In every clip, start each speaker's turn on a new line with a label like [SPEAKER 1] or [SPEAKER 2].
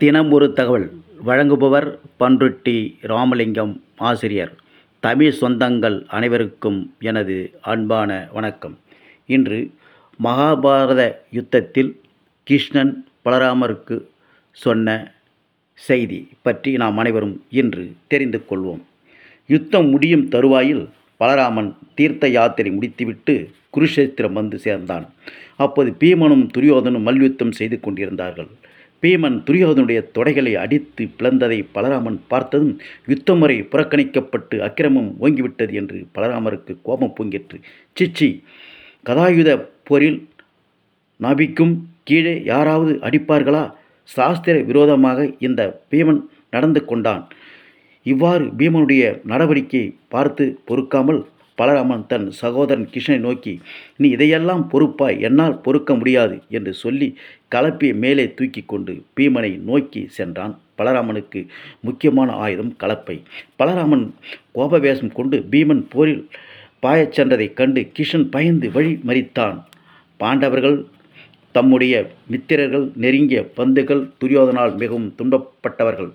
[SPEAKER 1] தினம் ஒரு தகவல். வழங்குபவர் பன்ருட்டி ராமலிங்கம் ஆசிரியர். தமிழ் சொந்தங்கள் அனைவருக்கும் எனது அன்பான வணக்கம். இன்று மகாபாரத யுத்தத்தில் கிருஷ்ணன் பலராமருக்கு சொன்ன செய்தி பற்றி நாம் அனைவரும் இன்று தெரிந்து கொள்வோம். யுத்தம் முடியும் தருவாயில் பலராமன் தீர்த்த யாத்திரை முடித்துவிட்டு குருஷேத்திரம் வந்து சேர்ந்தான். அப்போது பீமனும் துரியோதனும் மல்யுத்தம் செய்து கொண்டிருந்தார்கள். பீமன் துரியோதனுடைய தொடைகளை அடித்து பிளந்ததை பலராமன் பார்த்ததும் யுத்தமுறை புறக்கணிக்கப்பட்டு அக்கிரமம் ஓங்கிவிட்டது என்று பலராமருக்கு கோபம் பொங்கிற்று. சிச்சி கதாயுத போரில் நபிக்கும் கீழே யாராவது அடிப்பார்களா? சாஸ்திர விரோதமாக இந்த பீமன் நடந்து கொண்டான். இவ்வாறு பீமனுடைய நடவடிக்கையை பார்த்து பொறுக்காமல் பலராமன் தன் சகோதரன் கிருஷ்ணனை நோக்கி நீ இதையெல்லாம் பொறுப்பாய் என்னால் பொறுக்க முடியாது என்று சொல்லி கலப்பியை மேலே தூக்கி கொண்டு பீமனை நோக்கி சென்றான் பலராமனுக்கு முக்கியமான ஆயுதம் கலப்பை. பலராமன் கோபவேசம் கொண்டு பீமன் போரில் பாயச் சென்றதைக் கண்டு கிருஷ்ணன் பயந்து வழி மறித்தான். பாண்டவர்கள் தம்முடைய மித்திரர்கள் நெருங்கிய பந்துகள் துரியோதனால் மிகவும் துன்பப்பட்டவர்கள்.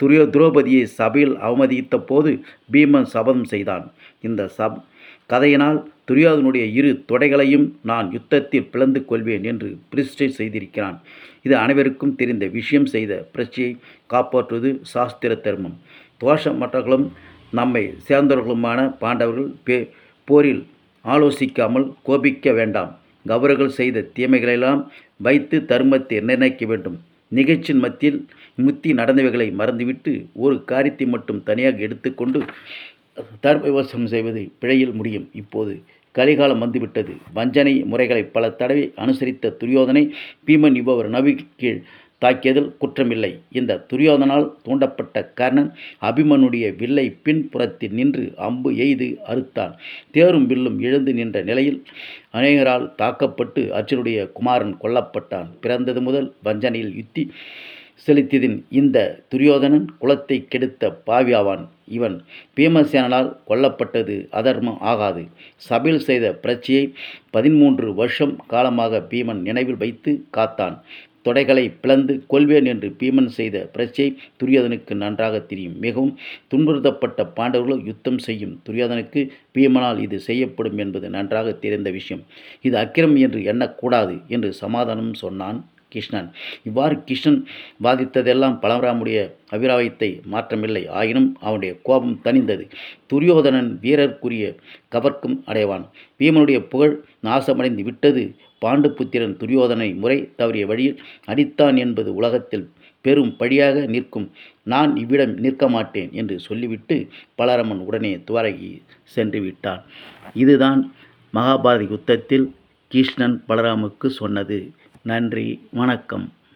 [SPEAKER 1] துரியோ துரோபதியை சபையில் அவமதித்த போது பீமன் சபதம் செய்தான். இந்த சப் கதையினால் துரியோதனுடைய இரு தொடைகளையும் நான் யுத்தத்தில் பிளந்து கொள்வேன் என்று பிரஷ்டை செய்திருக்கிறான். இது அனைவருக்கும் தெரிந்த விஷயம் செய்த பிரச்சையை காப்பாற்றுவது சாஸ்திர தர்மம். தோஷமற்றவர்களும் நம்மை சேர்ந்தவர்களுமான பாண்டவர்கள் பே போரில் ஆலோசிக்காமல் கோபிக்க வேண்டாம். அவர்கள் செய்த தீமைகளெல்லாம் வைத்து தர்மத்தை நிர்ணயிக்க வேண்டும். நிகழ்ச்சியின் மத்தியில் முத்தி நடந்தவைகளை மறந்துவிட்டு ஒரு காரியத்தை மட்டும் தனியாக எடுத்துக்கொண்டு தர்ம விமர்சனம் செய்வது பிழையில் முடியும். இப்போது கலிகாலம் வந்துவிட்டது. வஞ்சனை முறைகளை பல தடவை அனுசரித்த துரியோதனை பீமன் இவர் நபி கீழ் தாக்கியதில் குற்றமில்லை. இந்த துரியோதனால் தூண்டப்பட்ட கர்ணன் அபிமனுடைய வில்லை பின்புறத்தில் நின்று அம்பு எய்து அறுத்தான். தேரும் வில்லும் எழுந்து நின்ற நிலையில் அநேகரால் தாக்கப்பட்டு அர்ஜுனுடைய குமாரன் கொல்லப்பட்டான். பிறந்தது முதல் வஞ்சனையில் யுத்தி செலுத்தியதின் இந்த துரியோதனன் குலத்தை கெடுத்த பாவியாவான். இவன் பீமசேனனால் கொல்லப்பட்டது அதர்மம் ஆகாது. சபையில் செய்த பிரச்சையை பதிமூன்று வருஷம் காலமாக பீமன் நினைவில் வைத்து காத்தான். தொடைகளை பிளந்து கொள்வேன் என்று பீமன் செய்த பிரச்சை துரியோதனுக்கு நன்றாக தெரியும். மிகவும் துன்புறுத்தப்பட்ட பாண்டவர்கள் யுத்தம் செய்யும் துரியோதனுக்கு பீமனால் இது செய்யப்படும் என்பது நன்றாக தெரிந்த விஷயம். இது அக்கிரம் என்று எண்ணக்கூடாது என்று சமாதானம் சொன்னான் கிருஷ்ணன். இவ்வாறு கிருஷ்ணன் வாதித்ததெல்லாம் பலராமுடைய அபிராயத்தை மாற்றமில்லை. ஆயினும் அவனுடைய கோபம் தணிந்தது. துரியோதனன் வீரர்க்குரிய கவர்க்கும் அடைவான். பீமனுடைய புகழ் நாசமடைந்து விட்டது. பாண்டுபுத்திரன் துரியோதனை முறை தவறிய வழியில் அடித்தான் என்பது உலகத்தில் பெரும் பழியாக நிற்கும். நான் இவ்விடம் நிற்க மாட்டேன் என்று சொல்லிவிட்டு பலரமன் உடனே துவரகி சென்று விட்டான். இதுதான் மகாபாரத யுத்தத்தில் கிருஷ்ணன் பலராமுக்கு சொன்னது. நன்றி வணக்கம்.